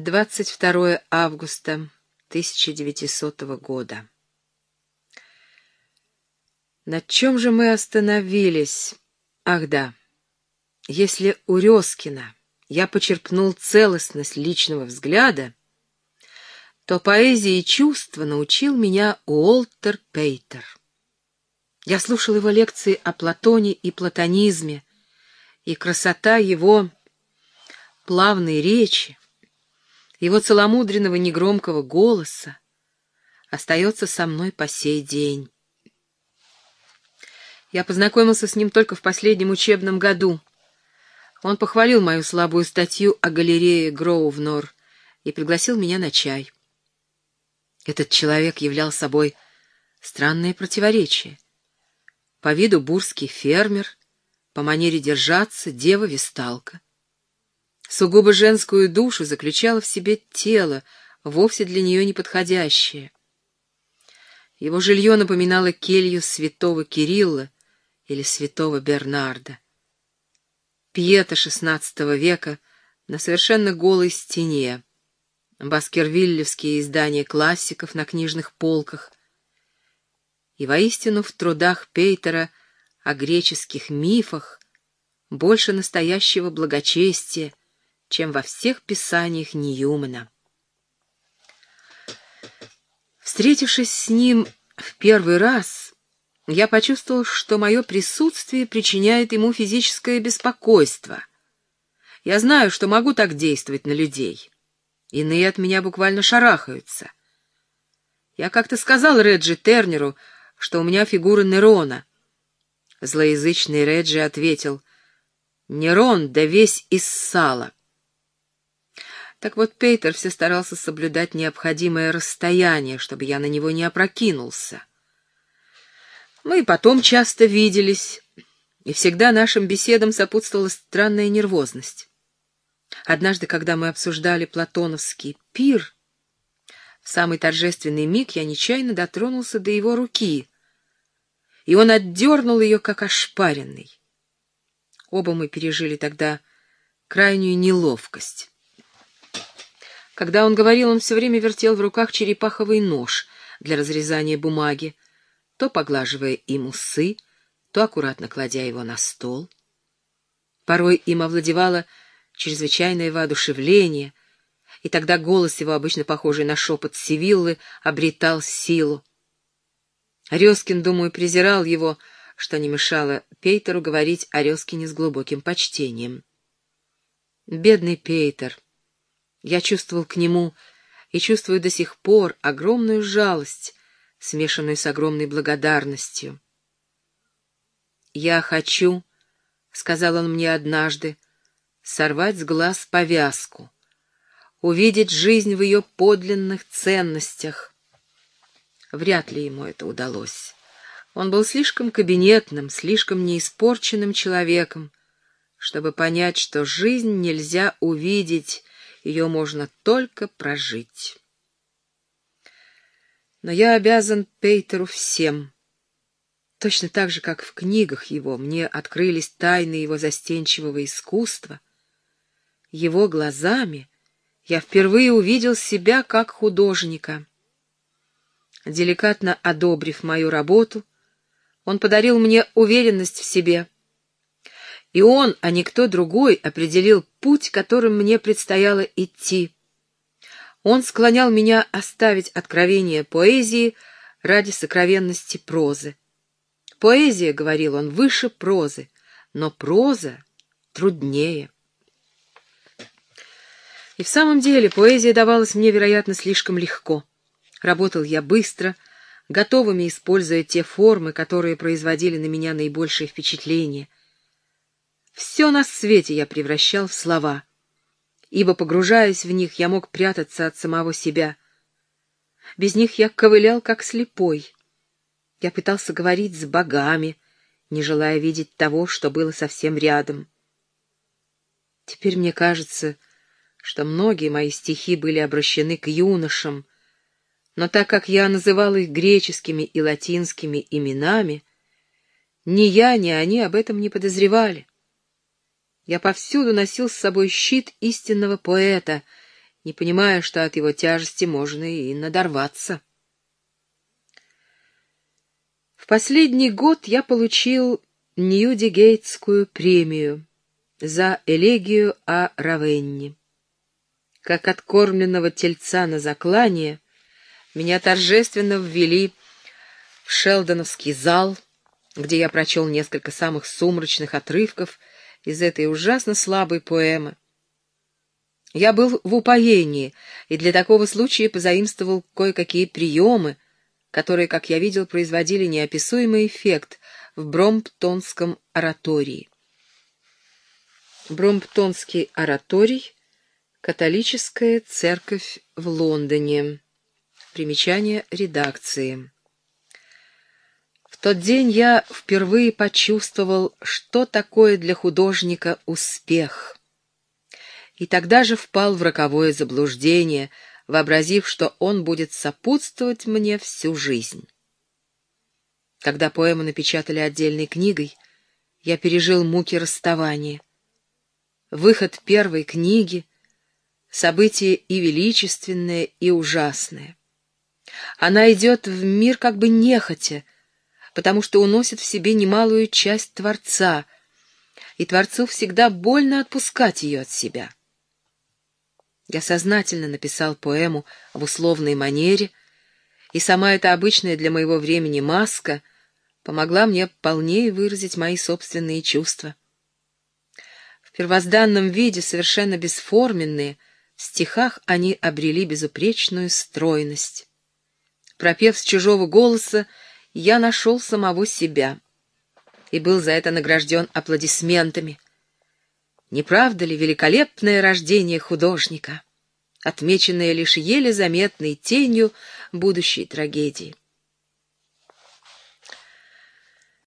22 августа 1900 года. На чем же мы остановились? Ах да, если у Резкина я почерпнул целостность личного взгляда, то поэзии чувства научил меня Уолтер Пейтер. Я слушал его лекции о Платоне и платонизме, и красота его плавной речи, его целомудренного негромкого голоса остается со мной по сей день. Я познакомился с ним только в последнем учебном году. Он похвалил мою слабую статью о галерее Гроувнор и пригласил меня на чай. Этот человек являл собой странное противоречие. По виду бурский фермер, по манере держаться дева-весталка. Сугубо женскую душу заключало в себе тело, вовсе для нее неподходящее. Его жилье напоминало келью святого Кирилла или святого Бернарда. Пьета XVI века на совершенно голой стене, баскервиллевские издания классиков на книжных полках. И воистину в трудах Пейтера о греческих мифах больше настоящего благочестия, чем во всех писаниях Ньюмана. Встретившись с ним в первый раз, я почувствовал, что мое присутствие причиняет ему физическое беспокойство. Я знаю, что могу так действовать на людей. Иные от меня буквально шарахаются. Я как-то сказал Реджи Тернеру, что у меня фигура Нерона. Злоязычный Реджи ответил, «Нерон, да весь из сала». Так вот, Пейтер все старался соблюдать необходимое расстояние, чтобы я на него не опрокинулся. Мы потом часто виделись, и всегда нашим беседам сопутствовала странная нервозность. Однажды, когда мы обсуждали платоновский пир, в самый торжественный миг я нечаянно дотронулся до его руки, и он отдернул ее, как ошпаренный. Оба мы пережили тогда крайнюю неловкость. Когда он говорил, он все время вертел в руках черепаховый нож для разрезания бумаги, то поглаживая им усы, то аккуратно кладя его на стол. Порой им овладевало чрезвычайное воодушевление, и тогда голос его, обычно похожий на шепот Сивиллы, обретал силу. Резкин, думаю, презирал его, что не мешало Пейтеру говорить о Резкине с глубоким почтением. Бедный Пейтер. Я чувствовал к нему и чувствую до сих пор огромную жалость, смешанную с огромной благодарностью. «Я хочу», — сказал он мне однажды, — сорвать с глаз повязку, увидеть жизнь в ее подлинных ценностях. Вряд ли ему это удалось. Он был слишком кабинетным, слишком неиспорченным человеком, чтобы понять, что жизнь нельзя увидеть, ее можно только прожить. Но я обязан Пейтеру всем. Точно так же, как в книгах его мне открылись тайны его застенчивого искусства — его глазами я впервые увидел себя как художника. Деликатно одобрив мою работу, он подарил мне уверенность в себе. И он, а не кто другой, определил путь, которым мне предстояло идти. Он склонял меня оставить откровение поэзии ради сокровенности прозы. Поэзия, — говорил он, — выше прозы, но проза труднее. И в самом деле поэзия давалась мне, вероятно, слишком легко. Работал я быстро, готовыми используя те формы, которые производили на меня наибольшее впечатление. Все на свете я превращал в слова, ибо, погружаясь в них, я мог прятаться от самого себя. Без них я ковылял, как слепой. Я пытался говорить с богами, не желая видеть того, что было совсем рядом. Теперь мне кажется, что многие мои стихи были обращены к юношам, но так как я называл их греческими и латинскими именами, ни я, ни они об этом не подозревали. Я повсюду носил с собой щит истинного поэта не понимая, что от его тяжести можно и надорваться. В последний год я получил Ньюдигейтскую премию за элегию о Равенне. Как откормленного тельца на заклание, меня торжественно ввели в Шелдоновский зал, где я прочел несколько самых сумрачных отрывков из этой ужасно слабой поэмы. Я был в упоении и для такого случая позаимствовал кое-какие приемы, которые, как я видел, производили неописуемый эффект в Бромптонском оратории. Бромптонский ораторий — католическая церковь в Лондоне. Примечание редакции. Тот день я впервые почувствовал, что такое для художника успех. И тогда же впал в роковое заблуждение, вообразив, что он будет сопутствовать мне всю жизнь. Когда поэму напечатали отдельной книгой, я пережил муки расставания. Выход первой книги — событие и величественное, и ужасное. Она идет в мир как бы нехотя, потому что уносит в себе немалую часть Творца, и Творцу всегда больно отпускать ее от себя. Я сознательно написал поэму в условной манере, и сама эта обычная для моего времени маска помогла мне полнее выразить мои собственные чувства. В первозданном виде, совершенно бесформенные, в стихах они обрели безупречную стройность. Пропев с чужого голоса, я нашел самого себя и был за это награжден аплодисментами. Не правда ли великолепное рождение художника, отмеченное лишь еле заметной тенью будущей трагедии?